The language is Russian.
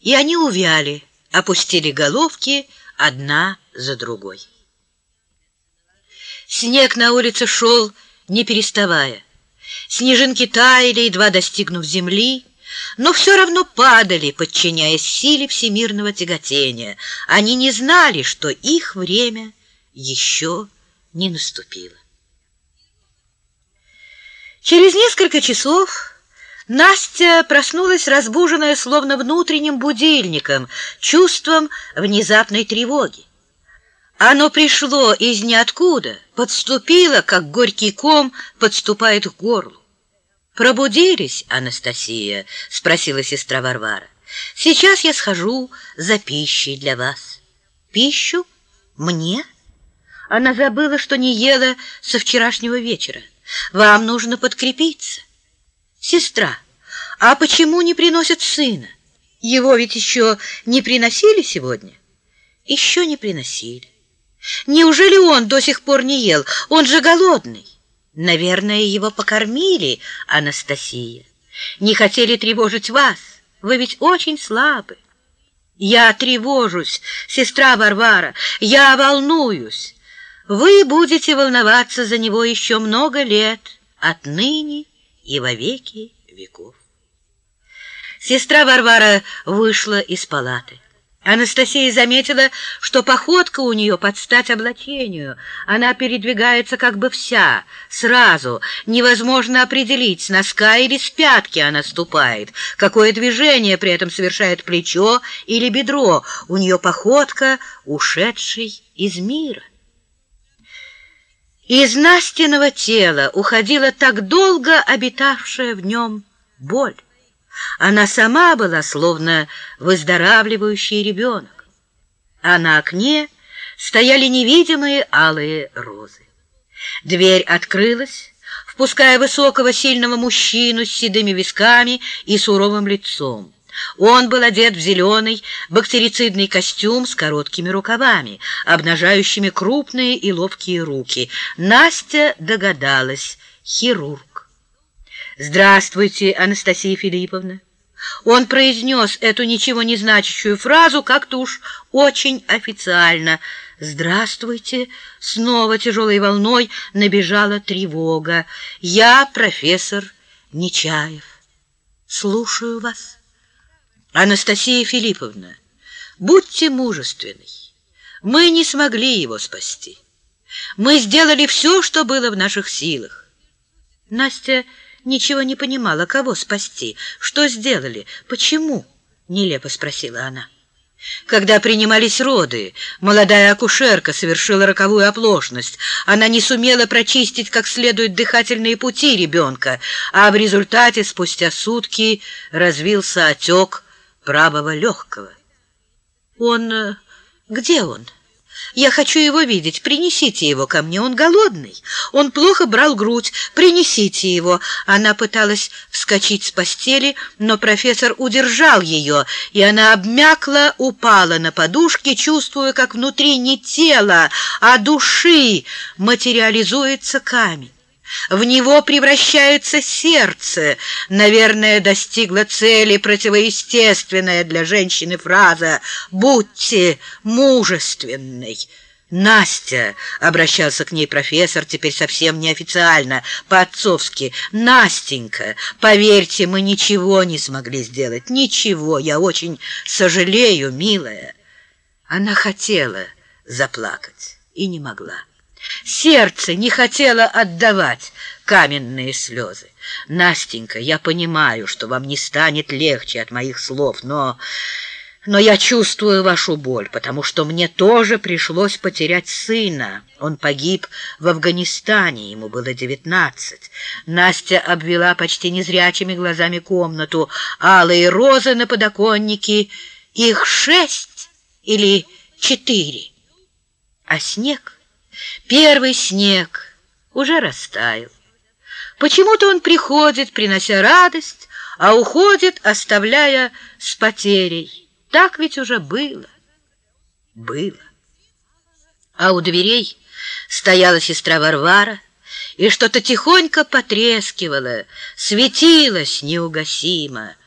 и они увяли, опустили головки одна за другой. Снег на улице шел, не переставая. Снежинки таяли, едва достигнув земли, но все равно падали, подчиняясь силе всемирного тяготения. Они не знали, что их время еще не наступило. Через несколько часов Настя проснулась, разбуженная словно внутренним будильником, чувством внезапной тревоги. Оно пришло из ниоткуда, подступило, как горький ком подступает к горлу. «Пробудились, Анастасия?» — спросила сестра Варвара. «Сейчас я схожу за пищей для вас». «Пищу? Мне?» Она забыла, что не ела со вчерашнего вечера. «Вам нужно подкрепиться». «Сестра, а почему не приносят сына? Его ведь еще не приносили сегодня?» «Еще не приносили». Неужели он до сих пор не ел? Он же голодный. Наверное, его покормили, Анастасия. Не хотели тревожить вас. Вы ведь очень слабы. Я тревожусь, сестра Варвара, я волнуюсь. Вы будете волноваться за него еще много лет, отныне и во веки веков. Сестра Варвара вышла из палаты. Анастасия заметила, что походка у нее под стать облачению. Она передвигается как бы вся, сразу. Невозможно определить, с носка или с пятки она ступает. Какое движение при этом совершает плечо или бедро. У нее походка, ушедшей из мира. Из Настиного тела уходила так долго обитавшая в нем боль. Она сама была словно выздоравливающий ребенок, а на окне стояли невидимые алые розы. Дверь открылась, впуская высокого сильного мужчину с седыми висками и суровым лицом. Он был одет в зеленый бактерицидный костюм с короткими рукавами, обнажающими крупные и ловкие руки. Настя догадалась — хирург. «Здравствуйте, Анастасия Филипповна». Он произнес эту ничего не значащую фразу как-то уж очень официально. «Здравствуйте!» Снова тяжелой волной набежала тревога. «Я профессор Нечаев. Слушаю вас». «Анастасия Филипповна, будьте мужественной. Мы не смогли его спасти. Мы сделали все, что было в наших силах». Настя ничего не понимала, кого спасти, что сделали, почему, нелепо спросила она. Когда принимались роды, молодая акушерка совершила роковую оплошность. Она не сумела прочистить как следует дыхательные пути ребенка, а в результате спустя сутки развился отек правого легкого. Он... Э, где он? Я хочу его видеть. Принесите его ко мне. Он голодный. Он плохо брал грудь. Принесите его. Она пыталась вскочить с постели, но профессор удержал ее, и она обмякла, упала на подушке, чувствуя, как внутри не тела, а души материализуется камень. В него превращается сердце. Наверное, достигла цели противоестественная для женщины фраза «Будьте мужественной». «Настя!» — обращался к ней профессор, теперь совсем неофициально, по-отцовски. «Настенька, поверьте, мы ничего не смогли сделать. Ничего, я очень сожалею, милая». Она хотела заплакать и не могла. Сердце не хотело отдавать каменные слезы. Настенька, я понимаю, что вам не станет легче от моих слов, но... Но я чувствую вашу боль, потому что мне тоже пришлось потерять сына. Он погиб в Афганистане, ему было девятнадцать. Настя обвела почти незрячими глазами комнату. Алые розы на подоконнике, их шесть или четыре. А снег... Первый снег уже растаял. Почему-то он приходит, принося радость, а уходит, оставляя с потерей. Так ведь уже было. Было. А у дверей стояла сестра Варвара, и что-то тихонько потрескивало, светилось неугасимо.